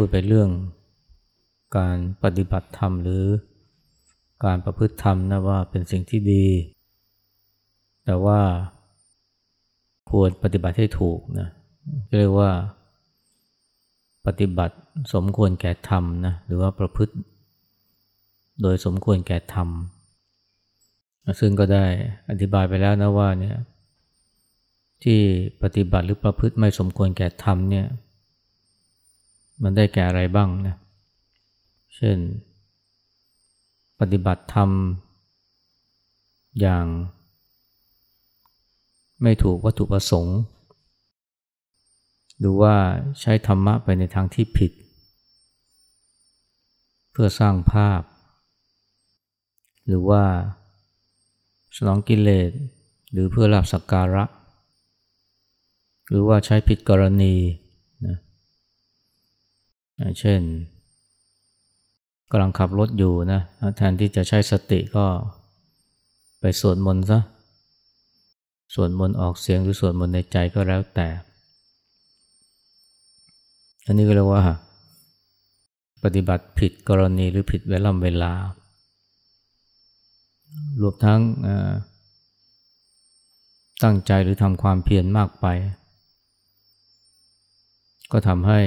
พูดไปเรื่อง การปฏิบัติธรรมหรือการประพฤติธรรมนะว่าเป็นสิ่งที่ดี แต่ว่าควรปฏิบัติให้ถูกนะเรียกว่า ปฏิบัติสมควรแก่ธรรมนะหรือว่าประพฤติ โดยสมควรแก่ธรรม ซึ่งก็ได้อธิบายไปแล้วนะว่าเนี่ยที่ปฏิบัติหรือประพฤติไม่สมควรแก่ธรรมเนี่ย มันได้แก่อะไรบ้างนะ เช่น ปฏิบัติธรรม อย่าง ไม่ถูกวัตถุประสงค์ หรือว่าใช้ธรรมะไปในทางที่ผิด เพื่อสร้างภาพ หรือว่าสนองกิเลสหรือเพื่อลาบสักการะ หรือว่าใช้ผิดกรณี เช่นกำลังขับรถอยู่นะแทนที่จะใช้สติก็ไปสวดมนต์ซะสวดมนต์ออกเสียงหรือสวดมนต์ในใจก็แล้วแต่ อันนี้ก็เรียกว่า ปฏิบัติผิดกรณีหรือผิดเวลาเวลารวมทั้งตั้งใจหรือทำความเพียรมากไป ก็ทำให้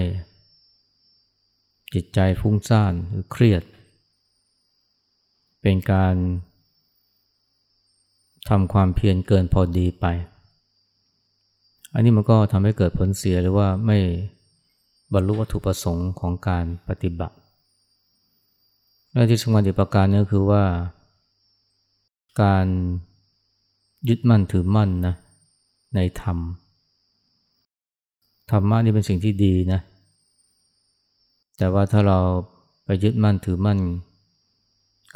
จิตใจฟุ้งซ่านหรือเครียด เป็นการทำความเพียรเกินพอดีไป อันนี้มันก็ทำให้เกิดผลเสียหรือว่าไม่บรรลุวัตถุประสงค์ของการปฏิบัติและที่สำคัญอีกประการนึงคือว่า การยึดมั่นถือมั่นนะในธรรม ธรรมะนี่เป็นสิ่งที่ดีนะ แต่ว่าถ้าเราไปยึดมั่นถือมั่น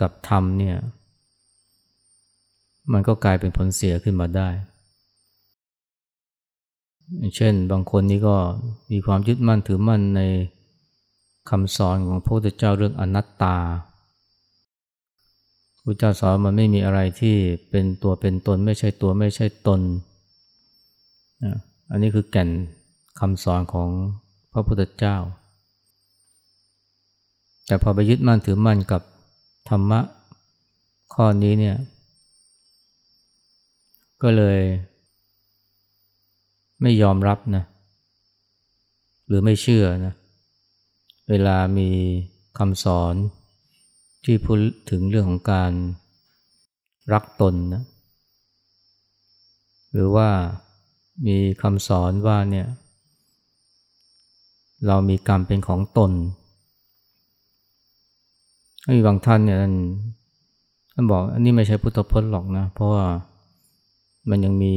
กับธรรมเนี่ยมันก็กลายเป็นผลเสียขึ้นมาได้ เช่นบางคนนี่ก็มีความยึดมั่นถือมั่นในคำสอนของพระพุทธเจ้าเรื่องอนัตตาพระเจ้าสอนมันไม่มีอะไรที่เป็นตัวเป็นตนไม่ใช่ตัวไม่ใช่ตน อันนี้คือแก่นคำสอนของพระพุทธเจ้า แต่พอไปยึดมั่นถือมั่นกับธรรมะข้อนี้เนี่ย ก็เลยไม่ยอมรับนะ หรือไม่เชื่อนะ เวลามีคำสอนที่พูดถึงเรื่องของการรักตนนะ หรือว่ามีคำสอนว่าเนี่ย เรามีกรรมเป็นของตน มีบางท่านเนี่ยท่านบอกอันนี้ไม่ใช่พุทธพจน์หรอกนะ เพราะว่ามันยังมี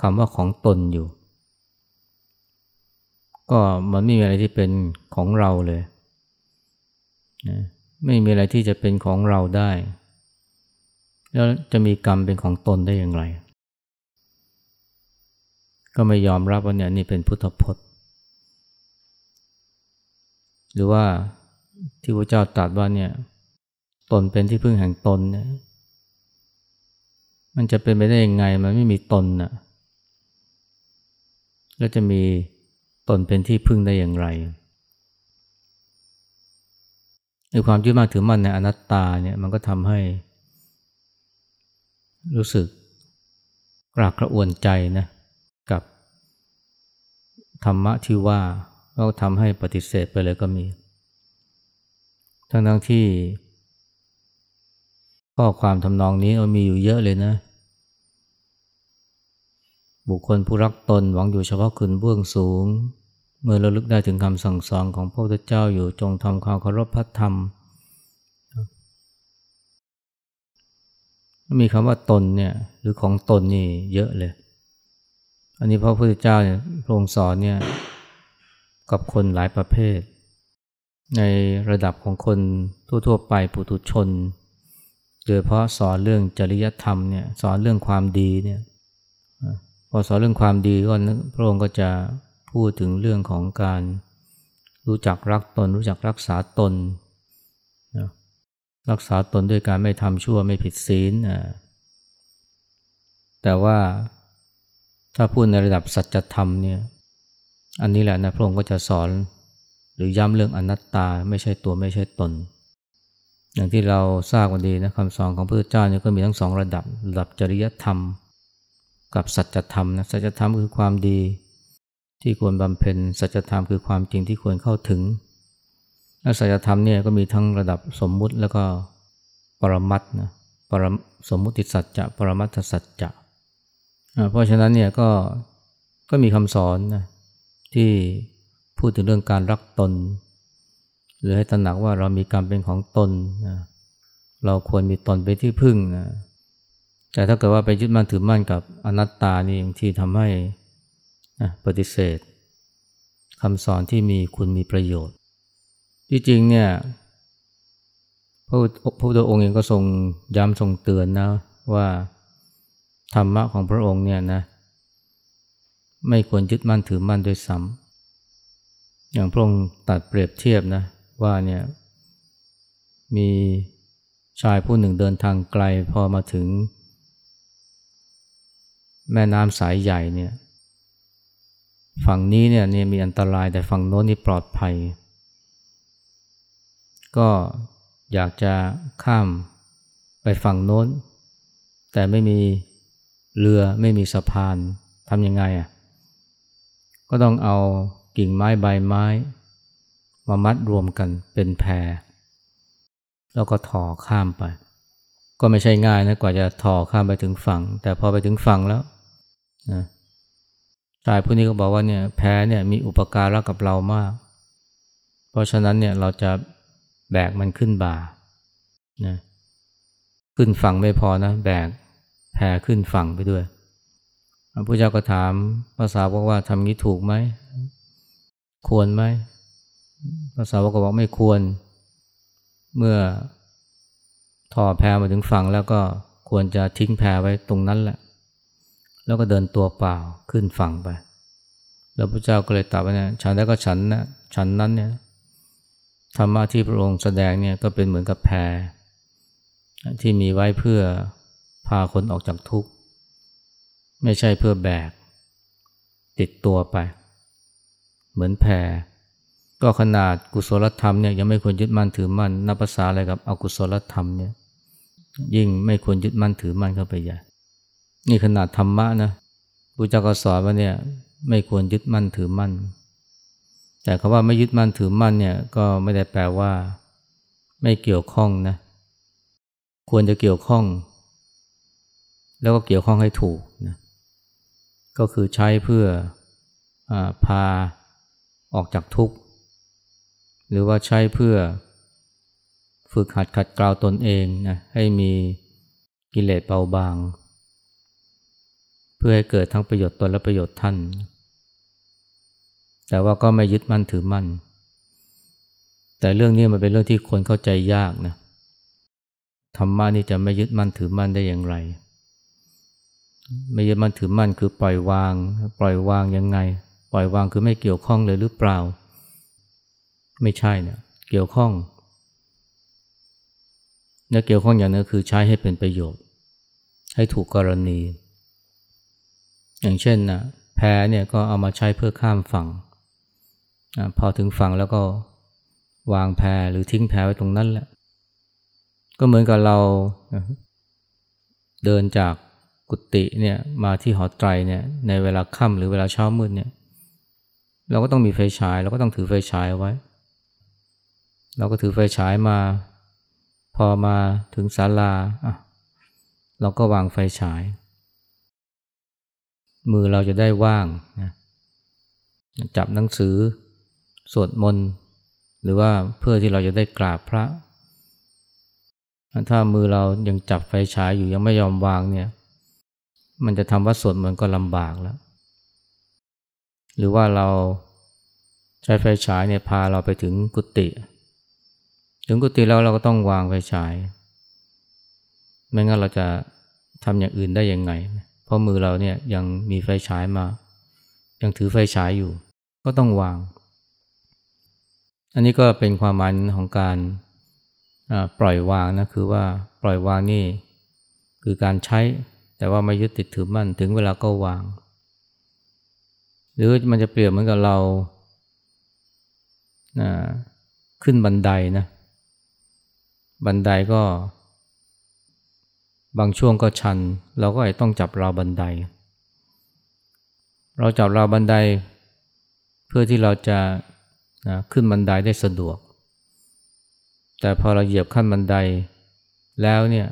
คำว่าของตนอยู่ ก็มันไม่มีอะไรที่เป็นของเราเลยนะไม่มีอะไรที่จะเป็นของเราได้ แล้วจะมีกรรมเป็นของตนได้อย่างไร ก็ไม่ยอมรับว่าเนี่ยนี่เป็นพุทธพจน์ หรือว่า ที่พระเจ้าตรัสว่าเนี่ยตนเป็นที่พึ่งแห่งตนเนี่ยมันจะเป็นไปได้ยังไงมันไม่มีตนน่ะแล้วจะมีตนเป็นที่พึ่งได้อย่างไรในความยึดมั่นถือมั่นในอนัตตาเนี่ยมันก็ทำให้ รู้สึกกรากกระอ่วนใจนะกับธรรมะที่ว่าก็ทำให้ปฏิเสธไปเลยก็มี ทั้งทั้งที่ ข้อความทำนองนี้มันมีอยู่เยอะเลยนะ บุคคลผู้รักตนหวังอยู่เฉพาะคุณเบื้องสูง เมื่อระลึกได้ถึงคำสั่งสอนของพระพุทธเจ้าอยู่จงทำความเคารพพระธรรม มีคำว่าตนเนี่ยหรือของตนนี่เยอะเลย อันนี้พระพุทธเจ้าเนี่ยพระองค์สอนเนี่ยกับคนหลายประเภท ในระดับของคนทั่วๆไปปุถุชน โดยเพราะสอนเรื่องจริยธรรมเนี่ยสอนเรื่องความดีเนี่ยพอสอนเรื่องความดีก็พระองค์ก็จะพูดถึงเรื่องของการรู้จักรักตน รู้จักรักษาตนนะรักษาตนด้วยการไม่ทำชั่วไม่ผิดศีลแต่ว่าถ้าพูดในระดับสัจธรรมเนี่ยอันนี้แหละนะพระองค์ก็จะสอน หรือย้ำเรื่องอนัตตาไม่ใช่ตัวไม่ใช่ตน อย่างที่เราทราบกันดีนะคำสอนของพระเจ้าเนี่ยก็มีทั้งสองระดับระดับจริยธรรม กับสัจธรรมนะสัจธรรมคือความดี ที่ควรบำเพ็ญสัจธรรมคือความจริงที่ควรเข้าถึงและสัจธรรมเนี่ยก็มีทั้งระดับสมมุติแล้วก็ปรมัตนะปรสมมุติสัจจะปรมัตถสัจจะเพราะฉะนั้นเนี่ยก็ก็มีคำสอนนะที่ พูดถึงเรื่องการรักตน หรือให้ตระหนักว่าเรามีการเป็นของตนนะเราควรมีตนเป็นที่พึ่งนะแต่ถ้าเกิดว่าไปยึดมั่นถือมั่นกับอนัตตานี่บางทีทำให้ปฏิเสธคำสอนที่มีคุณมีประโยชน์ ที่จริงเนี่ยพระพุทธองค์เองก็ทรงย้ำทรงเตือนนะว่าธรรมะของพระองค์เนี่ยนะไม่ควรยึดมั่นถือมั่นด้วยซ้ำ อย่างพระองค์ตัดเปรียบเทียบนะว่าเนี่ยมีชายผู้หนึ่งเดินทางไกลพอมาถึง แม่น้ำสายใหญ่เนี่ยฝั่งนี้เนี่ยนี่มีอันตรายแต่ฝั่งโน้นนี่ปลอดภัย ก็อยากจะข้ามไปฝั่งโน้น แต่ไม่มีเรือไม่มีสะพานทำยังไงอะก็ต้องเอา กิ่งไม้ใบไม้ มามัดรวมกันเป็นแพร แล้วก็ถ่อข้ามไป ก็ไม่ใช่ง่ายนะกว่าจะถ่อข้ามไปถึงฝั่ง แต่พอไปถึงฝั่งแล้วนะชายผู้นี้ก็บอกว่าเนี่ยแพ้เนี่ยมีอุปการะกับเรามาก เพราะฉะนั้นเนี่ยเราจะแบกมันขึ้นบ่านะขึ้นฝั่งไม่พอนะ แบกแพขึ้นฝั่งไปด้วยพระพุทธเจ้าก็ถามภาษาบอกว่าทำนี้ถูกไหม ควรไหมภาษาบอกก็บอกไม่ควร เมื่อถ่อแพมาถึงฝั่งแล้วก็ควรจะทิ้งแพไว้ตรงนั้นแหละ แล้วก็เดินตัวเปล่าขึ้นฝั่งไป แล้วพระเจ้าก็เลยตรัสว่าเนี่ยฉันแล้วก็ฉันนะฉันนั้นเนี่ยธรรมะที่พระองค์แสดงเนี่ยก็เป็นเหมือนกับแพรที่มีไว้เพื่อพาคนออกจากทุกข์ ไม่ใช่เพื่อแบก ติดตัวไป เหมือนแพรก็ขนาดกุศลธรรมเนี่ยยังไม่ควรยึดมั่นถือมั่นนับภาษาอะไรกับอกุศลธรรมเนี่ยยิ่งไม่ควรยึดมั่นถือมั่นเข้าไปใหญ่นี่ขนาดธรรมะนะพุทธเจ้าก็สอนว่าเนี่ยไม่ควรยึดมั่นถือมั่น แต่คาว่าไม่ยึดมั่นถือมั่นเนี่ยก็ไม่ได้แปลว่า ไม่เกี่ยวข้องนะ ควรจะเกี่ยวข้อง แล้วก็เกี่ยวข้องให้ถูกนะก็คือใช้เพื่ออพา ออกจากทุกข์ หรือว่าใช้เพื่อฝึกหัดขัดเกลาตนเองนะให้มีกิเลสเบาบาง เพื่อให้เกิดทั้งประโยชน์ตนและประโยชน์ท่าน แต่ว่าก็ไม่ยึดมั่นถือมั่น แต่เรื่องนี้มันเป็นเรื่องที่คนเข้าใจยากนะธรรมะนี่จะไม่ยึดมั่นถือมั่นได้อย่างไร ไม่ยึดมั่นถือมั่นคือปล่อยวาง ปล่อยวางยังไง ปล่อยวางคือไม่เกี่ยวข้องเลยหรือเปล่า ไม่ใช่เนะเกี่ยวข้องและเกี่ยวข้องอย่างนึงคือใช้ให้เป็นประโยชน์ ให้ถูกกรณี อย่างเช่นนะแพเนี่ยก็เอามาใช้เพื่อข้ามฝั่งพอถึงฝั่งแล้วก็วางแพหรือทิ้งแพไว้ตรงนั้นแหละ ก็เหมือนกับเราเดินจากกุฏิเนี่ยมาที่หอไตรเนี่ยในเวลาค่ำหรือเวลาเช้ามืดเนี่ย เราก็ต้องมีไฟฉาย เราก็ต้องถือไฟฉายไว้ เราก็ถือไฟฉายมา พอมาถึงศาลาอะเราก็วางไฟฉาย มือเราจะได้ว่างนะจับหนังสือ สวดมนต์หรือว่าเพื่อที่เราจะได้กราบพระ ถ้ามือเรายังจับไฟฉายอยู่ยังไม่ยอมวางเนี่ย มันจะทำว่าสวดมนต์ก็ลำบากแล้ว หรือว่าเราใช้ไฟฉายเนี่ยพาเราไปถึงกุฏิถึงกุฏิแล้วเราก็ต้องวางไฟฉาย ไม่งั้นเราจะทำอย่างอื่นได้ยังไง เพราะมือเราเนี่ยยังมีไฟฉายมา ยังถือไฟฉายอยู่ ก็ต้องวาง อันนี้ก็เป็นความหมายของการปล่อยวางนะคือว่าปล่อยวางนี่คือการใช้แต่ว่าไม่ยึดติดถือมั่นถึงเวลาก็วาง หรือมันจะเปรียบเหมือนกับเรานะขึ้นบันไดนะบันไดก็ บางช่วงก็ชัน เราก็ต้องจับราวบันได เราจับราวบันได เพื่อที่เราจะนะขึ้นบันไดได้สะดวก แต่พอเราเหยียบขั้นบันไดแล้วเนี่ย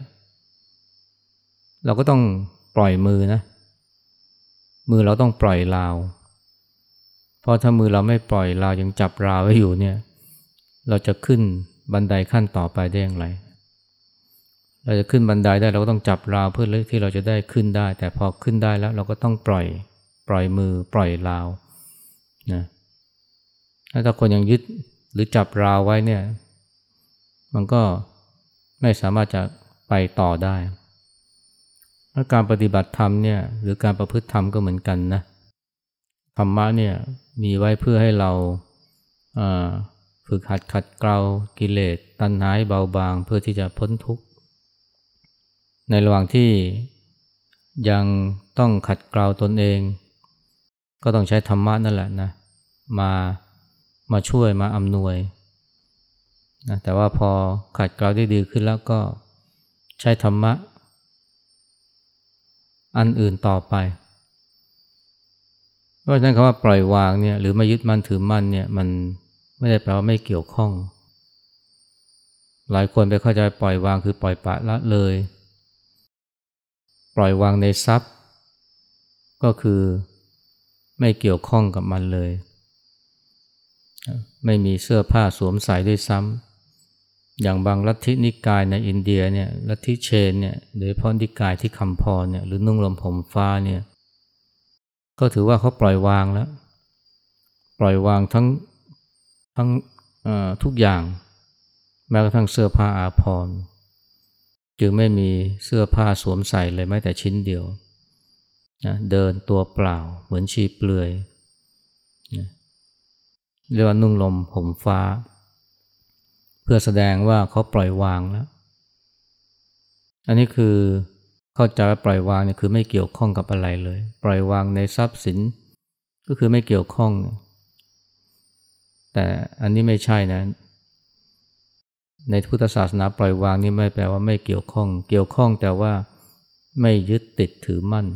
เราก็ต้องปล่อยมือนะ มือเราต้องปล่อยราว เพราะถ้ามือเราไม่ปล่อยราวยังจับราวไว้อยู่เนี่ย เราจะขึ้นบันไดขั้นต่อไปได้อย่างไร เราจะขึ้นบันไดได้เราก็ต้องจับราวเพื่อที่เราจะได้ขึ้นได้ แต่พอขึ้นได้แล้วเราก็ต้องปล่อยปล่อยมือปล่อยราวนะถ้าคนยังยึดหรือจับราวไว้เนี่ย มันก็ไม่สามารถจะไปต่อได้การปฏิบัติธรรมเนี่ยหรือการประพฤติธรรมก็เหมือนกันนะธรรมะเนี่ย มีไว้เพื่อให้เราฝึกหัดขัดเกลากิเลสตัณหาเบาบางเพื่อที่จะพ้นทุกข์ ในระหว่างที่ยังต้องขัดเกลาตนเอง ก็ต้องใช้ธรรมะนั่นแหละนะมามาช่วยมาอำนวยนะแต่ว่าพอขัดเกลาได้ดีขึ้นแล้วก็ใช้ธรรมะ อันอื่นต่อไป ราะฉะนั้นคำว่าปล่อยวางเนี่ยหรือไม่ยึดมั่นถือมั่นเนี่ยมันไม่ได้แปลว่าไม่เกี่ยวข้อง หลายคนไปเข้าใจปล่อยวางคือปล่อยปะละเลย ปล่อยวางในทรัพย์ ก็คือไม่เกี่ยวข้องกับมันเลย ไม่มีเสื้อผ้าสวมใส่ด้วยซ้ำอย่างบางลัทธินิกายในอินเดียเนี่ยลัทธิเชนเนี่ยโดยเพราะนิกายที่คำพรเนี่ยหรือนุ่งลมผมฟ้าเนี่ย ก็ถือว่าเขาปล่อยวางแล้ว ปล่อยวางทั้งทั้งทุกอย่าง แม้กระทั่งเสื้อผ้าอาภรณ์จึงไม่มีเสื้อผ้าสวมใส่เลยแม้แต่ชิ้นเดียวนะเดินตัวเปล่าเหมือนชีเปลือยนะเรียกว่านุ่งลมผมฟ้า เพื่อแสดงว่าเขาปล่อยวางแล้ว อันนี้คือ เข้าใจว่าปล่อยวางเนี่ยคือไม่เกี่ยวข้องกับอะไรเลย ปล่อยวางในทรัพย์สิน ก็คือไม่เกี่ยวข้อง แต่อันนี้ไม่ใช่นะ ในพุทธศาสนาปล่อยวางนี่ไม่แปลว่าไม่เกี่ยวข้อง เกี่ยวข้องแต่ว่าไม่ยึดติดถือมั่น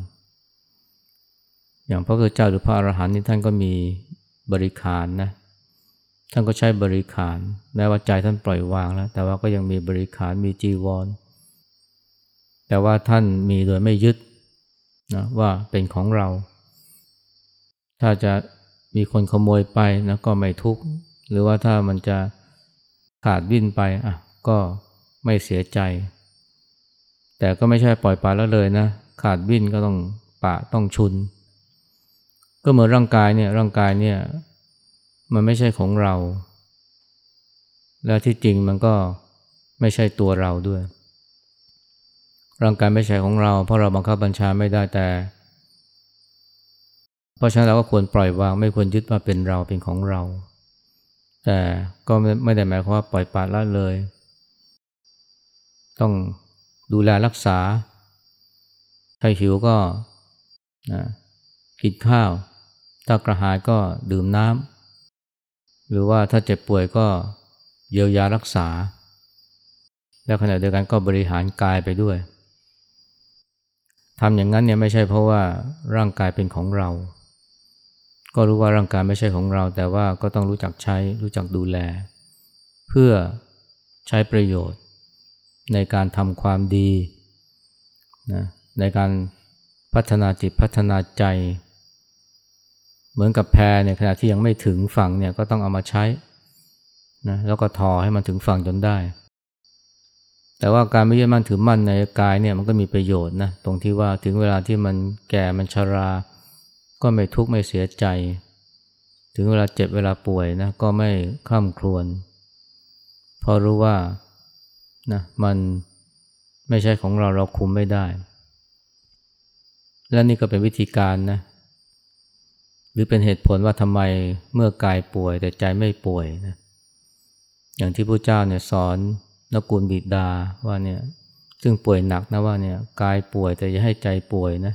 อย่างพระพุทธเจ้าหรือพระอรหันต์นี่ท่านก็มีบริขารนะ ท่านก็ใช้บริขารแม้ว่าใจท่านปล่อยวางแล้ว แต่ว่าก็ยังมีบริขารมีจีวร แต่ว่าท่านมีโดยไม่ยึดนะว่าเป็นของเรา ถ้าจะมีคนขโมยไปนะก็ไม่ทุกข์ หรือว่าถ้ามันจะขาดวิ่นไปอะก็ไม่เสียใจ แต่ก็ไม่ใช่ปล่อยปละแล้วเลยนะ ขาดวิ่นก็ต้องปะต้องชุน ก็เหมือนร่างกายเนี่ยร่างกายเนี่ยมันไม่ใช่ของเรา และที่จริงมันก็ไม่ใช่ตัวเราด้วย ร่างกายไม่ใช่ของเรา เพราะเราบังคับบัญชาไม่ได้แต่ เพราะฉะนั้นเราก็ควรปล่อยวาง ไม่ควรยึดว่าเป็นเราเป็นของเรา แต่ก็ไม่ได้หมายความว่าปล่อยปละละเลย ต้องดูแลรักษา ถ้าหิวก็นะกินข้าว ถ้ากระหายก็ดื่มน้ำ หรือว่าถ้าเจ็บป่วยก็เยียวยารักษา แล้วขณะเดียวกันก็บริหารกายไปด้วย ทำอย่างนั้นเนี่ยไม่ใช่เพราะว่าร่างกายเป็นของเรา ก็รู้ว่าร่างกายไม่ใช่ของเรา แต่ว่าก็ต้องรู้จักใช้รู้จักดูแล เพื่อใช้ประโยชน์ ในการทำความดีนะในการพัฒนาจิตพัฒนาใจ เหมือนกับแพเนี่ยขณะที่ยังไม่ถึงฝั่งเนี่ยก็ต้องเอามาใช้นะแล้วก็ทอให้มันถึงฝั่งจนได้ แต่ว่าการไม่ยึดมั่นถือมั่นในกายเนี่ยมันก็มีประโยชน์นะตรงที่ว่าถึงเวลาที่มันแก่มันชรา ก็ไม่ทุกข์ไม่เสียใจ ถึงเวลาเจ็บเวลาป่วยนะก็ไม่ข้ามครวนเพราะรู้ว่านะมันไม่ใช่ของเราเราคุมไม่ได้ และนี่ก็เป็นวิธีการนะหรือเป็นเหตุผลว่าทำไมเมื่อกายป่วยแต่ใจไม่ป่วยนะอย่างที่พระเจ้าเนี่ยสอน นกุลบิดาว่าเนี่ยซึ่งป่วยหนักนะว่าเนี่ยกายป่วยแต่อย่าให้ใจป่วยนะ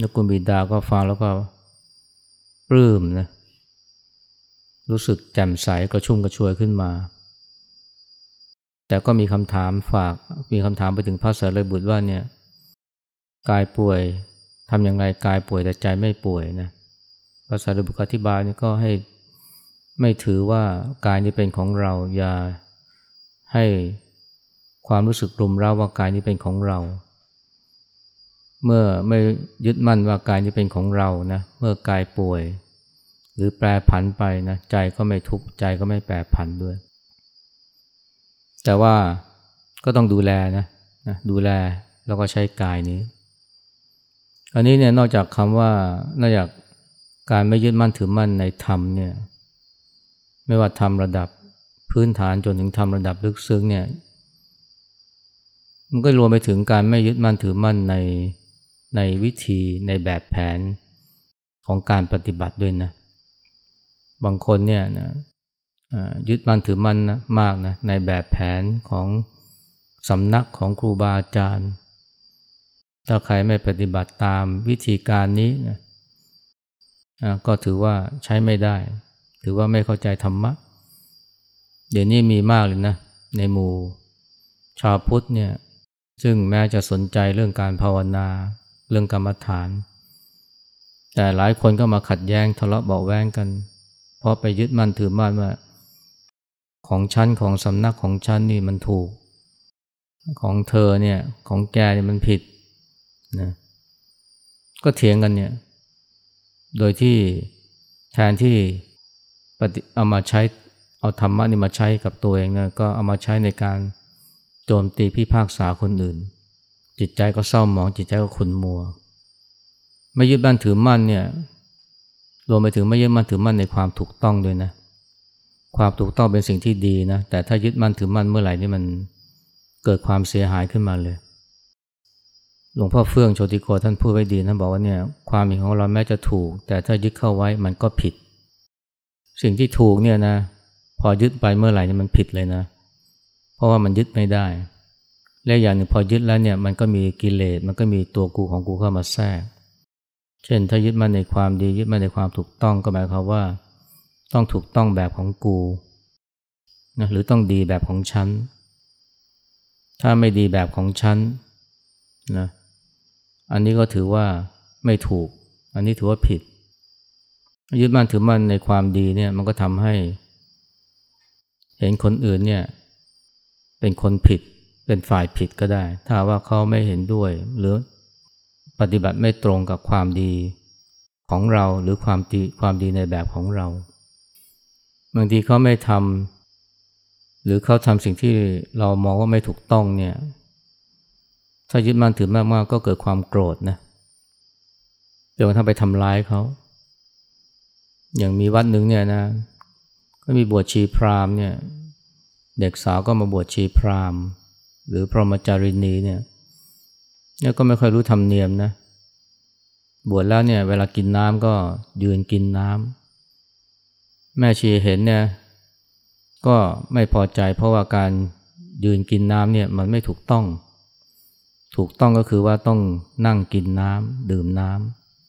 นกุลบิดาก็ฟังแล้วก็ปลื้มนะรู้สึกแจ่มใสกระชุ่มกระชวยขึ้นมา แต่ก็มีคำถามฝากมีคำถามไปถึงพระสารีบุตรว่าเนี่ยกายป่วยทำอย่างไรกายป่วยแต่ใจไม่ป่วยนะพระสารีบุตรอธิบายนี่ก็ให้ไม่ถือว่ากายนี้เป็นของเราอย่า ให้ความรู้สึกรุมเร้าว่ากายนี้เป็นของเรา เมื่อไม่ยึดมั่นว่ากายนี้เป็นของเรานะเมื่อกายป่วย หรือแปรผันไปนะใจก็ไม่ทุกข์ใจก็ไม่แปรผันด้วย แต่ว่าก็ต้องดูแลนะนะดูแลแล้วก็ใช้กายนี้อันนี้เนี่ยนอกจากคำว่านอกจากการไม่ยึดมั่นถือมั่นในธรรมเนี่ยไม่ว่าทำระดับ พื้นฐานจนถึงทำระดับลึกซึ้งเนี่ยมันก็รวมไปถึงการไม่ยึดมั่นถือมั่นในในวิธีในแบบแผนของการปฏิบัติด้วยนะบางคนเนี่ยนะยึดมั่นถือมั่นนะมากนะในแบบแผนของสำนักของครูบาอาจารย์ ถ้าใครไม่ปฏิบัติตามวิธีการนี้นะก็ถือว่าใช้ไม่ได้ ถือว่าไม่เข้าใจธรรมะ เดี๋ยวนี้มีมากเลยนะ ในหมู่ชาวพุทธเนี่ยซึ่งแม้จะสนใจเรื่องการภาวนา เรื่องกรรมฐาน แต่หลายคนก็มาขัดแย้งทะเลาะเบาแวงกัน เพราะไปยึดมั่นถือมั่นว่า ของชั้นของสำนักของชั้นนี่มันถูก ของเธอเนี่ยของแกเนี่ยมันผิดนะก็เถียงกันเนี่ย โดยที่แทนที่ปฏิเอามาใช้ เอาธรรมะนี่มาใช้กับตัวเองนะก็เอามาใช้ในการโจมตีพิพากษาคนอื่น จิตใจก็เศร้าหมองจิตใจก็ขุ่นมัว ไม่ยึดมั่นถือมั่นเนี่ยรวมไปถึงไม่ยึดมั่นถือมั่นในความถูกต้องด้วยนะ ความถูกต้องเป็นสิ่งที่ดีนะ แต่ถ้ายึดมั่นถือมั่นเมื่อไหร่นี่มันเกิดความเสียหายขึ้นมาเลยหลวงพ่อเฟื่องโชติโกท่านพูดไว้ดีท่านบอกว่าเนี่ยความเห็นของเราแม้จะถูก แต่ถ้ายึดเข้าไว้มันก็ผิด สิ่งที่ถูกเนี่ยนะ พอยึดไปเมื่อไหร่เนี่ยมันผิดเลยนะ เพราะว่ามันยึดไม่ได้ และอย่างหนึ่งพอยึดแล้วเนี่ยมันก็มีกิเลสมันก็มีตัวกูของกูเข้ามาแทรก เช่นถ้ายึดมันในความดียึดมันในความถูกต้องก็หมายความว่า ต้องถูกต้องแบบของกูนะหรือต้องดีแบบของฉัน ถ้าไม่ดีแบบของฉันนะอันนี้ก็ถือว่าไม่ถูก อันนี้ถือว่าผิด ยึดมั่นถือมั่นในความดีเนี่ยมันก็ทำให้ เห็นคนอื่นเนี่ยเป็นคนผิดเป็นฝ่ายผิดก็ได้ ถ้าว่าเขาไม่เห็นด้วย หรือปฏิบัติไม่ตรงกับความดีของเราหรือความดีความดีในแบบของเรา บางทีเขาไม่ทำหรือเขาทำสิ่งที่เรามองว่าไม่ถูกต้องเนี่ยถ้ายึดมั่นถือมากๆก็เกิดความโกรธนะจนกระทั่งไปทำร้ายเขา อย่างมีวัดหนึ่งเนี่ยนะ ก็มีบวชชีพราหมณ์เนี่ยเด็กสาวก็มาบวชชีพราหมณ์ หรือพรหมจารินีเนี่ยเนี่ยก็ไม่ค่อยรู้ธรรมเนียมนะบวชแล้วเนี่ยเวลากินน้ำก็ยืนกินน้ำแม่ชีเห็นเนี่ยก็ไม่พอใจเพราะว่าการยืนกินน้ำเนี่ยมันไม่ถูกต้อง ถูกต้องก็คือว่าต้องนั่งกินน้ำดื่มน้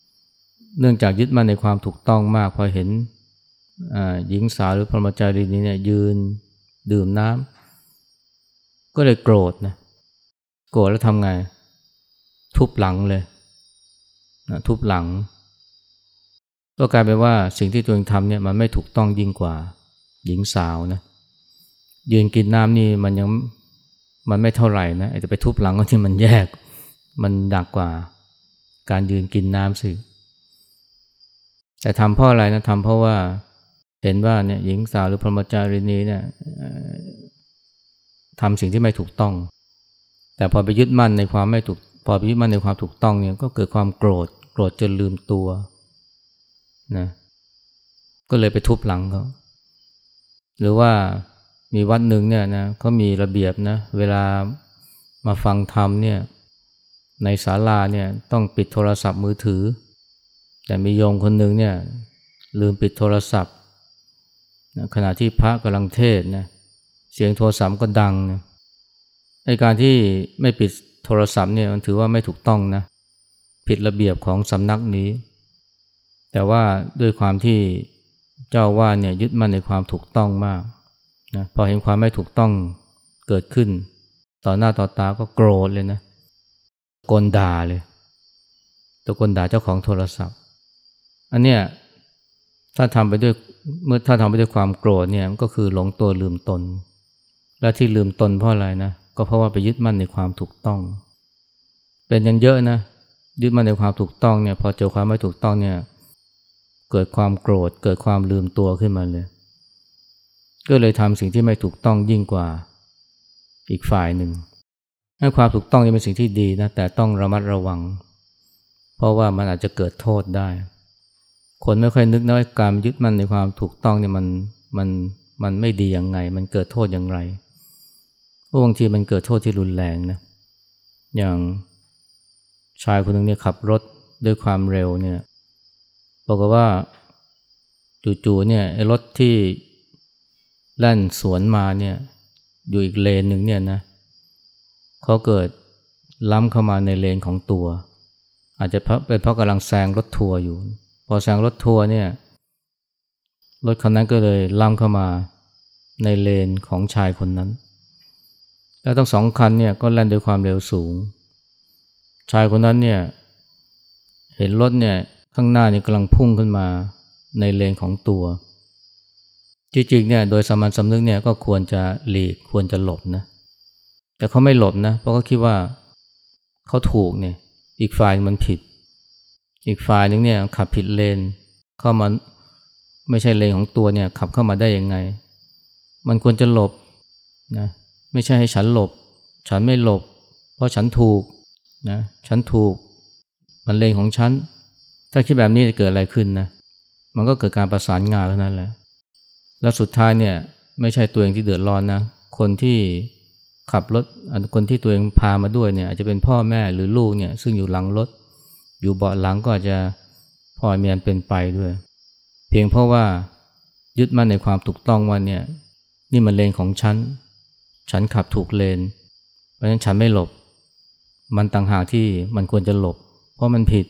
ำเนื่องจากยึดมั่นในความถูกต้องมากพอเห็น หญิงสาวหรือพรหมจารีนี้เนี่ยยืนดื่มน้ำก็เลยโกรธนะโกรธแล้วทำไง ทุบหลังเลยนะทุบหลัง ก็กลายเป็นว่าสิ่งที่ตัวเองทำเนี่ยมันไม่ถูกต้องยิ่งกว่าหญิงสาวนะยืนกินน้ำนี่มันยังมันไม่เท่าไหร่นะแต่ไปทุบหลังก็ที่มันแยก มันหนักกว่าการยืนกินน้ำสิแต่ทำเพราะอะไรนะทำเพราะว่า เห็นว่าเนี่ยหญิงสาวหรือพรหมจารีนีเนี่ยทำสิ่งที่ไม่ถูกต้อง แต่พอไปยึดมั่นในความไม่ถูก พอไปยึดมั่นในความถูกต้องเนี่ยก็เกิดความโกรธ โกรธจนลืมตัวนะก็เลยไปทุบหลังเขาหรือว่ามีวัดหนึ่งเนี่ยนะเขามีระเบียบนะเวลามาฟังธรรมเนี่ยในศาลาเนี่ยต้องปิดโทรศัพท์มือถือ แต่มีโยมคนหนึ่งเนี่ยลืมปิดโทรศัพท์ ขณะที่พระกำลังเทศนะเสียงโทรศัพท์ก็ดังนะในการที่ไม่ปิดโทรศัพท์เนี่ยมันถือว่าไม่ถูกต้องนะผิดระเบียบของสำนักนี้ แต่ว่าด้วยความที่เจ้าว่าเนี่ยยึดมั่นในความถูกต้องมากนะพอเห็นความไม่ถูกต้องเกิดขึ้น ต่อหน้าต่อตาก็โกรธเลยนะกลด่าเลยตะกลด่าเจ้าของโทรศัพท์ อันเนี้ย ถ้าทำไปด้วยเมื่อถ้าทำไปด้วยความโกรธเนี่ยก็คือหลงตัวลืมตน และที่ลืมตนเพราะอะไรนะก็เพราะว่าไปยึดมั่นในความถูกต้อง เป็นยังเยอะนะยึดมั่นในความถูกต้องเนี่ยพอเจอความไม่ถูกต้องเนี่ยเกิดความโกรธเกิดความลืมตัวขึ้นมาเลย ก็เลยทำสิ่งที่ไม่ถูกต้องยิ่งกว่าอีกฝ่ายหนึ่งให้ความถูกต้องนี่เป็นสิ่งที่ดีนะแต่ต้องระมัดระวัง เพราะว่ามันอาจจะเกิดโทษได้ คนไม่ค่อยนึกนะว่าการยึดมั่นในความถูกต้องเนี่ยมันมันมันไม่ดียังไง มันเกิดโทษอย่างไรเพราะบางทีมันเกิดโทษที่รุนแรงนะอย่างชายคนหนึ่งเนี่ยขับรถด้วยความเร็วเนี่ยบอกว่าจู่ๆเนี่ยรถที่แล่นสวนมาเนี่ยอยู่อีกเลนหนึ่งเนี่ยนะเขาเกิดล้ำเข้ามาในเลนของตัว อาจจะเป็นเพราะกำลังแซงรถทัวร์อยู่ อแซงรถทัวร์เนี่ย รถคันนั้นก็เลยล้ำเข้ามาในเลนของชายคนนั้น แล้วทั้งสองคันเนี่ยก็แล่นด้วยความเร็วสูง ชายคนนั้นเนี่ยเห็นรถเนี่ยข้างหน้านี่กำลังพุ่งขึ้นมาในเลนของตัว จริงๆเนี่ยโดยสามัญสำนึกเนี่ยก็ควรจะหลีกควรจะหลบนะ แต่เขาไม่หลบนะ เพราะเขาคิดว่าเขาถูกเนี่ยอีกฝ่ายมันผิด อีกฝ่ายนึงเนี่ยขับผิดเลนเข้ามาไม่ใช่เลนของตัวเนี่ยขับเข้ามาได้ยังไง มันควรจะหลบนะไม่ใช่ให้ฉันหลบ ฉันไม่หลบ เพราะฉันถูกนะฉันถูก มันเลนของฉัน ถ้าคิดแบบนี้จะเกิดอะไรขึ้นนะมันก็เกิดการประสานงานแล้วนั่นแหละแล้วสุดท้ายเนี่ยไม่ใช่ตัวเองที่เดือดร้อนนะคนที่ขับรถคนที่ตัวเองพามาด้วยเนี่ยอาจจะเป็นพ่อแม่หรือลูกเนี่ยซึ่งอยู่หลังรถ อยู่เบาะหลังก็อาจจะพลอยมีอันเป็นไปด้วย เพียงเพราะว่ายึดมั่นในความถูกต้องว่าเนี่ยนี่มันเลนของฉัน ฉันขับถูกเลน เพราะฉะนั้นฉันไม่หลบ มันต่างหากที่มันควรจะหลบ เพราะมันผิด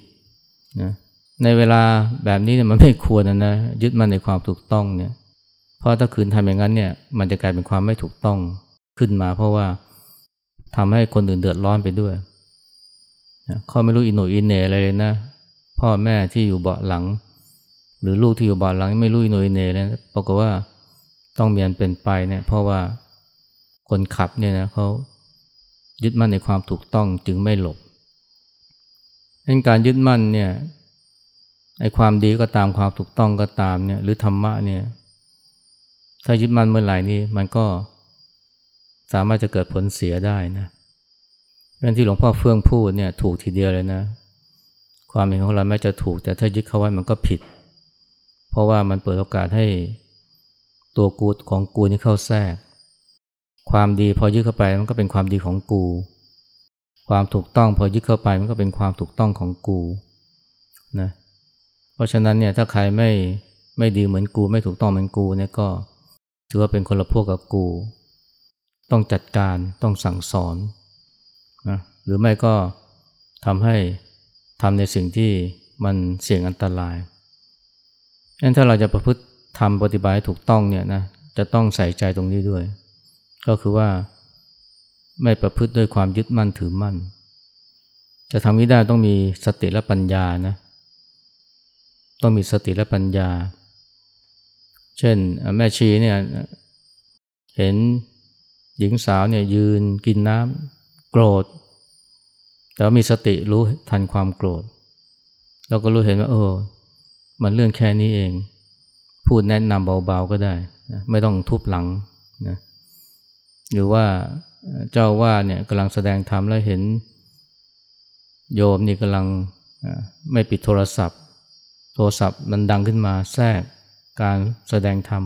นะในเวลาแบบนี้เนี่ยมันไม่ควรนะนะยึดมั่นในความถูกต้องเนี่ยเพราะถ้าขืนทำอย่างนั้นเนี่ยมันจะกลายเป็นความไม่ถูกต้องขึ้นมา เพราะว่าทำให้คนอื่นเดือดร้อนไปด้วย เขาไม่รู้อีโหน่อีเหน่อะไรเลยนะ พ่อแม่ที่อยู่เบาะหลัง หรือลูกที่อยู่เบาะหลังไม่รู้อีโหน่อีเหน่เลยปรากฏว่าต้องมีอันเป็นไปเนี่ยเพราะว่าคนขับเนี่ยนะเขายึดมั่นในความถูกต้องจึงไม่หลบเป็นการยึดมั่นเนี่ยไอ้ความดีก็ตามความถูกต้องก็ตามเนี่ยหรือธรรมะเนี่ยถ้ายึดมั่นเมื่อไหร่นี่มันก็สามารถจะเกิดผลเสียได้นะเเรื่องที่หลวงพ่อเฟื่องพูดเนี่ยถูกทีเดียวเลยนะ ความเห็นของเราแม้จะถูก แต่ถ้ายึดเข้าไว้มันก็ผิด เพราะว่ามันเปิดโอกาสให้ตัวกูของกูนี่เข้าแทรก ความดีพอยึดเข้าไปมันก็เป็นความดีของกู ความถูกต้องพอยึดเข้าไปมันก็เป็นความถูกต้องของกูนะเพราะฉะนั้นเนี่ยถ้าใครไม่ไม่ดีเหมือนกู ไม่ถูกต้องเหมือนกูเนี่ยก็ถือว่าเป็นคนละพวกกับกู ต้องจัดการต้องสั่งสอน นะหรือไม่ก็ทำให้ทำในสิ่งที่มันเสี่ยงอันตรายงั้นถ้าเราจะประพฤติทำปฏิบัติถูกต้องเนี่ยนะจะต้องใส่ใจตรงนี้ด้วย ก็คือว่าไม่ประพฤติด้วยความยึดมั่นถือมั่น จะทำนี้ได้ต้องมีสติและปัญญานะต้องมีสติและปัญญา เช่นแม่ชีเนี่ยเห็นหญิงสาวเนี่ยยืนกินน้ำ โกรธ แต่ว่ามีสติรู้ทันความโกรธ เราก็รู้เห็นว่าเออ มันเรื่องแค่นี้เอง พูดแนะนำเบาๆก็ได้นะไม่ต้องทุบหลังนะหรือว่าเจ้าว่าเนี่ยกำลังแสดงธรรมแล้วเห็น โยมนี่กำลังไม่ปิดโทรศัพท์ โทรศัพท์มันดังขึ้นมาแทรกการแสดงธรรม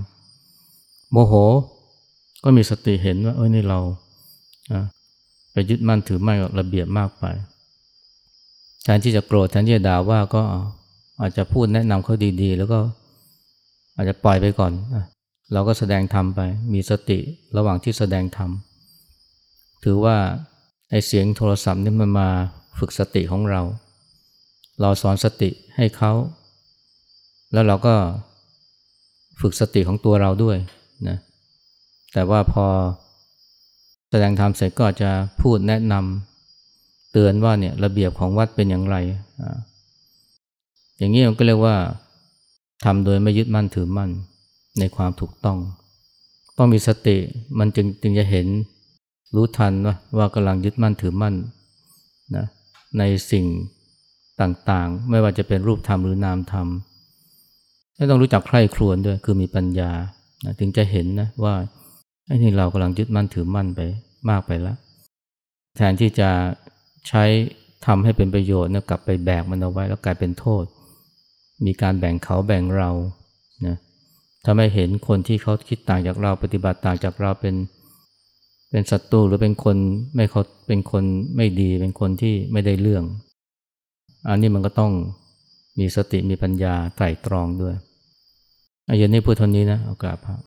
โมโหก็มีสติเห็นว่าเอ้ยนี่เรา ไปยึดมั่นถือมั่นกับระเบียบมากไปแทนที่จะโกรธแทนที่จะด่าว่าก็อาจจะพูดแนะนำเขาดีๆ แล้วก็อาจจะปล่อยไปก่อน เราก็แสดงธรรมไป มีสติระหว่างที่แสดงธรรม ถือว่าไอเสียงโทรศัพท์นี่มันมาฝึกสติของเรา เราสอนสติให้เขา แล้วเราก็ฝึกสติของตัวเราด้วยนะ แต่ว่าพอ ดงธรรมเสร็จก็จะพูดแนะนำเตือนว่าเนี่ยระเบียบของวัดเป็นอย่างไรอ่าอย่างนี้มันก็เรียกว่าทำโดยไม่ยึดมั่นถือมั่นในความถูกต้อง ต้องมีสติมันจึงจึงจะเห็นรู้ทันว่าว่ากำลังยึดมั่นถือมั่นนะในสิ่งต่างๆ ไม่ว่าจะเป็นรูปธรรมหรือนามธรรมต้องรู้จักใคร่ครวญด้วยคือมีปัญญานะถึงจะเห็นนะว่า ไอ้นี่เรากำลังยึดมั่นถือมั่นไปมากไปแล้วแทนที่จะใช้ทำให้เป็นประโยชน์นะกลับไปแบกมันเอาไว้แล้วกลายเป็นโทษ มีการแบ่งเขาแบ่งเรานะถ้าไม่เห็นคนที่เขาคิดต่างจากเราปฏิบัติต่างจากเราเป็นเป็นศัตรูหรือเป็นคนไม่เขาเป็นคนไม่ดีเป็นคนที่ไม่ได้เรื่อง อันนี้มันก็ต้องมีสติมีปัญญาไตร่ตรองด้วยอายุนี้พูดเท่านี้นะเอากราบครับ